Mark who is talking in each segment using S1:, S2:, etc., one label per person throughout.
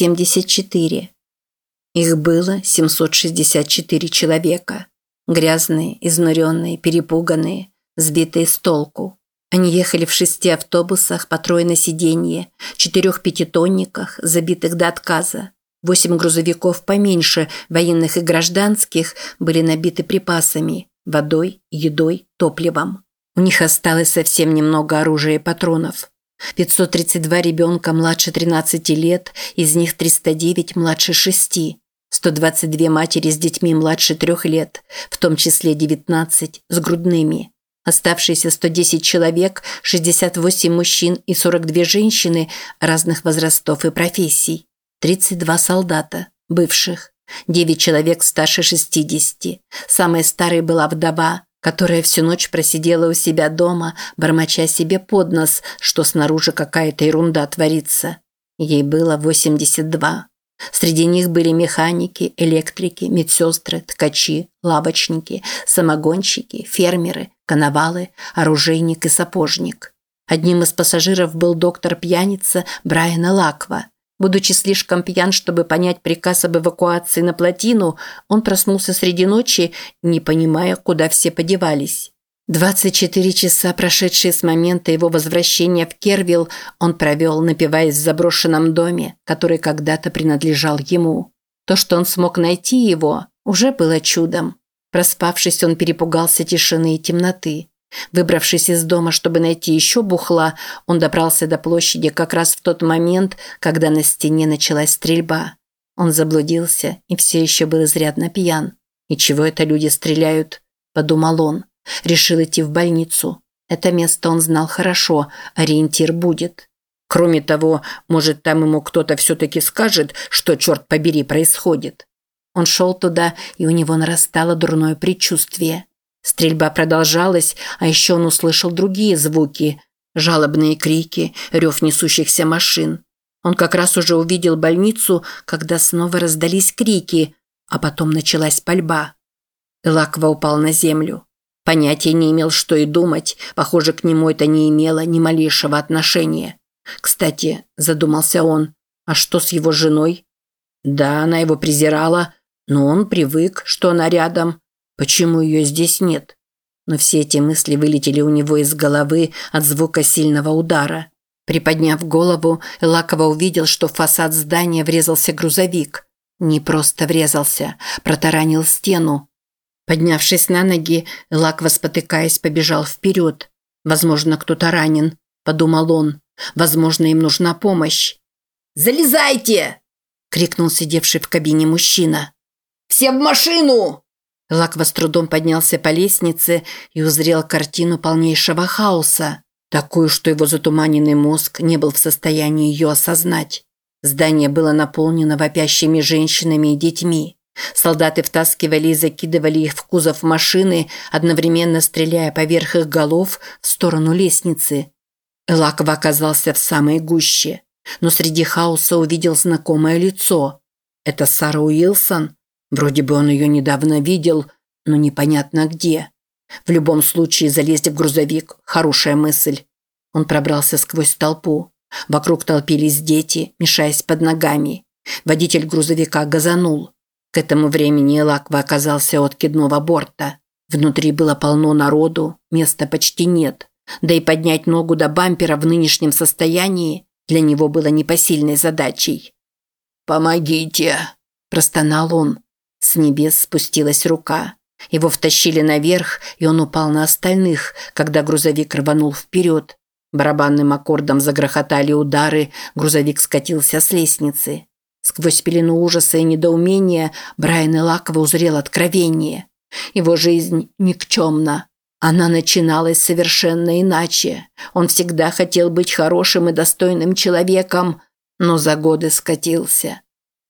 S1: 74. Их было 764 человека. Грязные, изнуренные, перепуганные, сбитые с толку. Они ехали в шести автобусах по трое на сиденье, четырех пятитонниках, забитых до отказа. Восемь грузовиков поменьше, военных и гражданских, были набиты припасами – водой, едой, топливом. У них осталось совсем немного оружия и патронов. 532 ребенка младше 13 лет, из них 309 младше 6. 122 матери с детьми младше 3 лет, в том числе 19 с грудными. Оставшиеся 110 человек, 68 мужчин и 42 женщины разных возрастов и профессий. 32 солдата, бывших. 9 человек старше 60. Самой старой была вдова, которая всю ночь просидела у себя дома, бормоча себе под нос, что снаружи какая-то ерунда творится. Ей было 82. Среди них были механики, электрики, медсестры, ткачи, лавочники, самогонщики, фермеры, коновалы, оружейник и сапожник. Одним из пассажиров был доктор-пьяница Брайана Лаква. Будучи слишком пьян, чтобы понять приказ об эвакуации на плотину, он проснулся среди ночи, не понимая, куда все подевались. 24 часа, прошедшие с момента его возвращения в Кервилл, он провел, напиваясь в заброшенном доме, который когда-то принадлежал ему. То, что он смог найти его, уже было чудом. Проспавшись, он перепугался тишины и темноты. Выбравшись из дома, чтобы найти еще бухла, он добрался до площади как раз в тот момент, когда на стене началась стрельба. Он заблудился и все еще был изрядно пьян. «И чего это люди стреляют?» – подумал он. Решил идти в больницу. Это место он знал хорошо, ориентир будет. Кроме того, может, там ему кто-то все-таки скажет, что, черт побери, происходит. Он шел туда, и у него нарастало дурное предчувствие. Стрельба продолжалась, а еще он услышал другие звуки – жалобные крики, рев несущихся машин. Он как раз уже увидел больницу, когда снова раздались крики, а потом началась пальба. Лаква упал на землю. Понятия не имел, что и думать. Похоже, к нему это не имело ни малейшего отношения. Кстати, задумался он, а что с его женой? Да, она его презирала, но он привык, что она рядом. Почему ее здесь нет? Но все эти мысли вылетели у него из головы от звука сильного удара. Приподняв голову, Лакова увидел, что в фасад здания врезался грузовик. Не просто врезался, протаранил стену, Поднявшись на ноги, Лак, спотыкаясь, побежал вперед. «Возможно, кто-то ранен», – подумал он. «Возможно, им нужна помощь».
S2: «Залезайте!» – крикнул сидевший в кабине мужчина. «Все в машину!»
S1: Лаква с трудом поднялся по лестнице и узрел картину полнейшего хаоса, такую, что его затуманенный мозг не был в состоянии ее осознать. Здание было наполнено вопящими женщинами и детьми. Солдаты втаскивали и закидывали их в кузов машины, одновременно стреляя поверх их голов в сторону лестницы. Лаква оказался в самой гуще, но среди хаоса увидел знакомое лицо. Это Сара Уилсон. Вроде бы он ее недавно видел, но непонятно где. В любом случае залезть в грузовик – хорошая мысль. Он пробрался сквозь толпу. Вокруг толпились дети, мешаясь под ногами. Водитель грузовика газанул. К этому времени Лаква оказался у откидного борта. Внутри было полно народу, места почти нет. Да и поднять ногу до бампера в нынешнем состоянии для него было непосильной задачей.
S2: «Помогите!» – простонал он.
S1: С небес спустилась рука. Его втащили наверх, и он упал на остальных, когда грузовик рванул вперед. Барабанным аккордом загрохотали удары, грузовик скатился с лестницы. Сквозь пелену ужаса и недоумения Брайан Элакова узрел откровение. Его жизнь никчемна. Она начиналась совершенно иначе. Он всегда хотел быть хорошим и достойным человеком, но за годы скатился.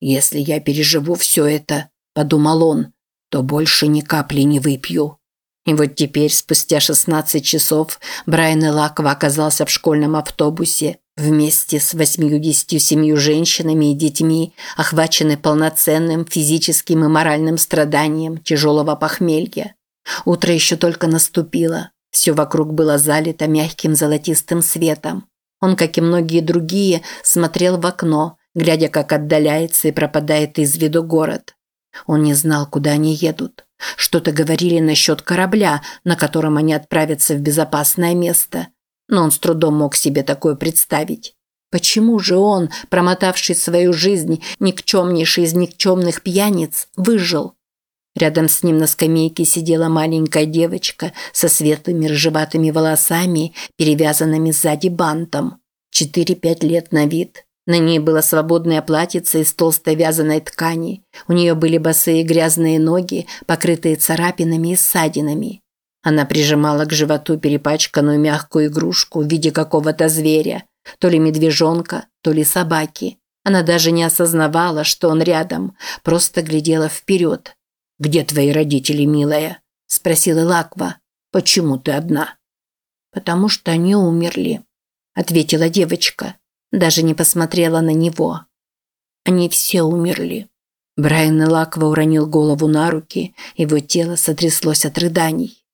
S1: «Если я переживу все это», – подумал он, – «то больше ни капли не выпью». И вот теперь, спустя 16 часов, Брайан Элакова оказался в школьном автобусе вместе с 87 женщинами и детьми, охвачены полноценным физическим и моральным страданием тяжелого похмелья. Утро еще только наступило. Все вокруг было залито мягким золотистым светом. Он, как и многие другие, смотрел в окно, глядя, как отдаляется и пропадает из виду город. Он не знал, куда они едут. Что-то говорили насчет корабля, на котором они отправятся в безопасное место. Но он с трудом мог себе такое представить. Почему же он, промотавший свою жизнь, никчемнейший из никчемных пьяниц, выжил? Рядом с ним на скамейке сидела маленькая девочка со светлыми рыжеватыми волосами, перевязанными сзади бантом. Четыре-пять лет на вид. На ней было свободное платьице из толстой вязаной ткани. У нее были босые грязные ноги, покрытые царапинами и ссадинами. Она прижимала к животу перепачканную мягкую игрушку в виде какого-то зверя, то ли медвежонка, то ли собаки. Она даже не осознавала, что он рядом, просто глядела вперед. «Где твои родители, милая?» – спросила Лаква. «Почему ты одна?» «Потому что они умерли», – ответила девочка даже не посмотрела на него. Они все умерли. Брайан Лаква уронил голову на руки, его тело сотряслось от рыданий.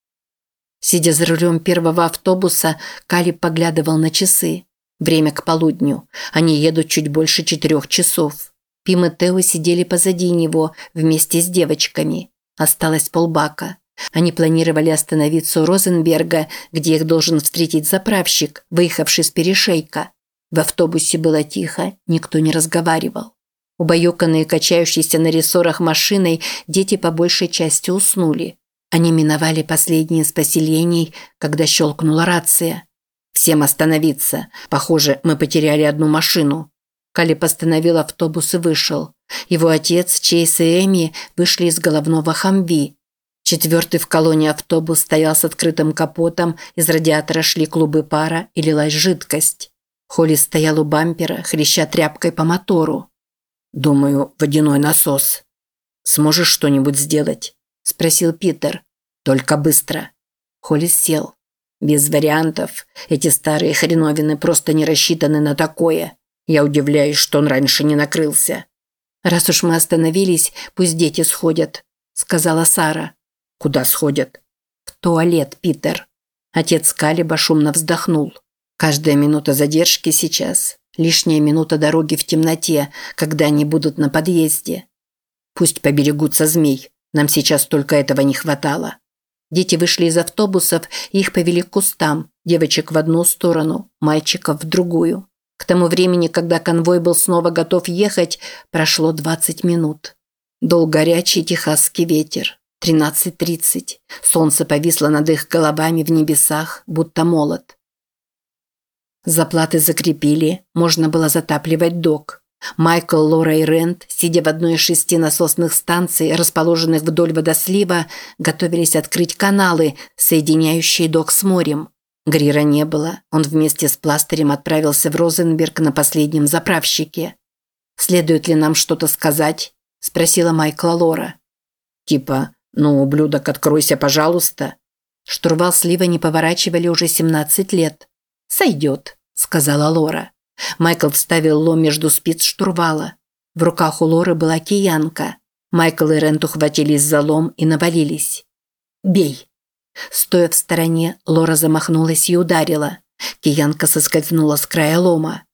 S1: Сидя за рулем первого автобуса, Калиб поглядывал на часы. Время к полудню. Они едут чуть больше четырех часов. Пим и Тео сидели позади него вместе с девочками. Осталось полбака. Они планировали остановиться у Розенберга, где их должен встретить заправщик, выехавший с перешейка. В автобусе было тихо, никто не разговаривал. Убаюканные качающиеся на рессорах машиной, дети по большей части уснули. Они миновали последние из поселений, когда щелкнула рация. «Всем остановиться. Похоже, мы потеряли одну машину». Калиб остановил автобус и вышел. Его отец, Чейз и Эми вышли из головного хамви. Четвертый в колонии автобус стоял с открытым капотом, из радиатора шли клубы пара и лилась жидкость. Холли стоял у бампера, хреща тряпкой по мотору. «Думаю, водяной насос». «Сможешь что-нибудь сделать?» – спросил Питер. «Только быстро». Холли сел. «Без вариантов. Эти старые хреновины просто не рассчитаны на такое. Я удивляюсь, что он раньше не накрылся». «Раз уж мы остановились, пусть дети сходят», – сказала Сара. «Куда сходят?» «В туалет, Питер». Отец Калиба шумно вздохнул. Каждая минута задержки сейчас – лишняя минута дороги в темноте, когда они будут на подъезде. Пусть поберегутся змей, нам сейчас только этого не хватало. Дети вышли из автобусов и их повели к кустам, девочек в одну сторону, мальчиков в другую. К тому времени, когда конвой был снова готов ехать, прошло 20 минут. Дул горячий техасский ветер. 13.30. Солнце повисло над их головами в небесах, будто молот. Заплаты закрепили, можно было затапливать док. Майкл, Лора и Рент, сидя в одной из шести насосных станций, расположенных вдоль водослива, готовились открыть каналы, соединяющие док с морем. Грира не было, он вместе с пластырем отправился в Розенберг на последнем заправщике. «Следует ли нам что-то сказать?» – спросила Майкла Лора. «Типа, ну, ублюдок, откройся, пожалуйста». Штурвал слива не поворачивали уже 17 лет. «Сойдет», – сказала Лора. Майкл вставил лом между спиц штурвала. В руках у Лоры была киянка. Майкл и Рент ухватились за лом и навалились. «Бей!» Стоя в стороне, Лора замахнулась и ударила. Киянка соскользнула с края лома.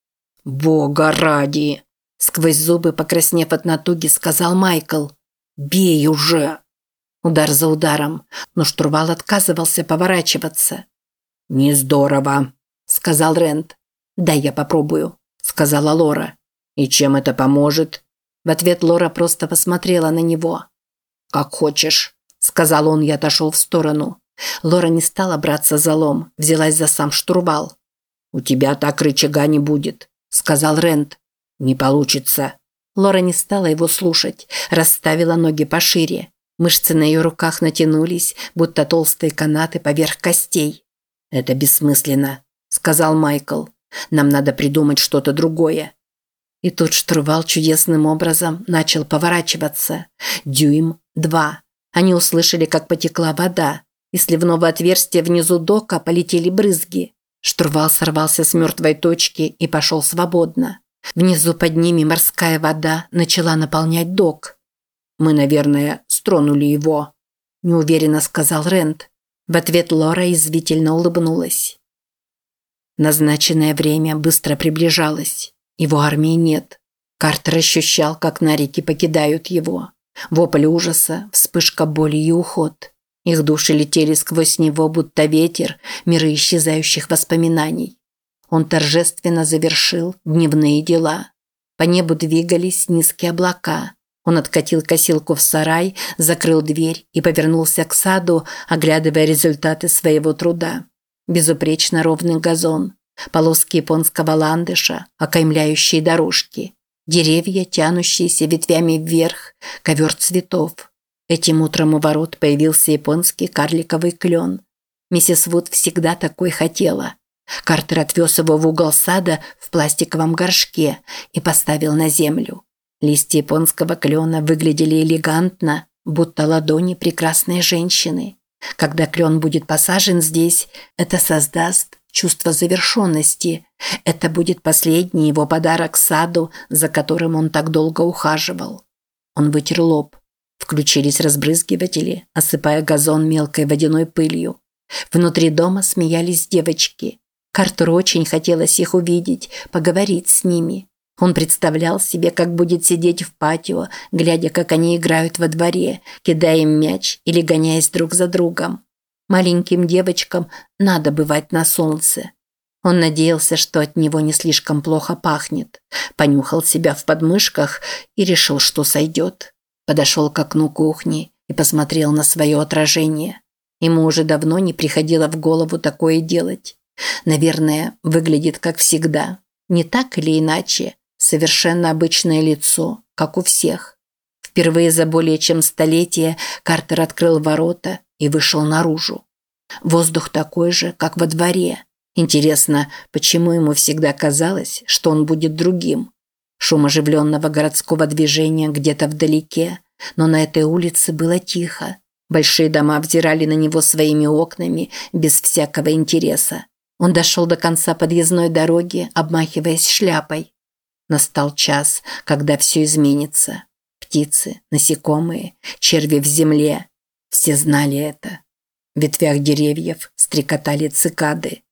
S1: «Бога ради!» Сквозь зубы, покраснев от натуги, сказал Майкл. «Бей уже!» Удар за ударом, но штурвал отказывался поворачиваться. «Не здорово», сказал Рент. «Дай я попробую», – сказала Лора. «И чем это поможет?» В ответ Лора просто посмотрела на него. «Как хочешь», – сказал он и отошел в сторону. Лора не стала браться за лом, взялась за сам штурвал. «У тебя так рычага не будет», – сказал Рент. «Не получится». Лора не стала его слушать, расставила ноги пошире. Мышцы на ее руках натянулись, будто толстые канаты поверх костей. «Это бессмысленно», – сказал Майкл. «Нам надо придумать что-то другое». И тут штурвал чудесным образом начал поворачиваться. Дюйм, два. Они услышали, как потекла вода. Из сливного отверстия внизу дока полетели брызги. Штурвал сорвался с мертвой точки и пошел свободно. Внизу под ними морская вода начала наполнять док. «Мы, наверное, стронули его», – неуверенно сказал Рент. В ответ Лора извительно улыбнулась. Назначенное время быстро приближалось. Его армии нет. Картер ощущал, как нарики покидают его. Вопль ужаса, вспышка боли и уход. Их души летели сквозь него, будто ветер, миры исчезающих воспоминаний. Он торжественно завершил дневные дела. По небу двигались низкие облака. Он откатил косилку в сарай, закрыл дверь и повернулся к саду, оглядывая результаты своего труда. Безупречно ровный газон, полоски японского ландыша, окаймляющие дорожки, деревья, тянущиеся ветвями вверх, ковер цветов. Этим утром у ворот появился японский карликовый клен. Миссис Вуд всегда такой хотела. Картер отвез его в угол сада в пластиковом горшке и поставил на землю. Листья японского клена выглядели элегантно, будто ладони прекрасной женщины. Когда клен будет посажен здесь, это создаст чувство завершенности. Это будет последний его подарок саду, за которым он так долго ухаживал. Он вытер лоб. Включились разбрызгиватели, осыпая газон мелкой водяной пылью. Внутри дома смеялись девочки. Картеру очень хотелось их увидеть, поговорить с ними. Он представлял себе, как будет сидеть в патио, глядя, как они играют во дворе, кидая им мяч или гоняясь друг за другом. Маленьким девочкам надо бывать на солнце. Он надеялся, что от него не слишком плохо пахнет. Понюхал себя в подмышках и решил, что сойдет. Подошел к окну кухни и посмотрел на свое отражение. Ему уже давно не приходило в голову такое делать. Наверное, выглядит как всегда. Не так или иначе. Совершенно обычное лицо, как у всех. Впервые за более чем столетие Картер открыл ворота и вышел наружу. Воздух такой же, как во дворе. Интересно, почему ему всегда казалось, что он будет другим? Шум оживленного городского движения где-то вдалеке, но на этой улице было тихо. Большие дома взирали на него своими окнами без всякого интереса. Он дошел до конца подъездной дороги, обмахиваясь шляпой. Настал час, когда все изменится. Птицы, насекомые, черви в земле. Все знали это. В ветвях деревьев стрекотали цикады.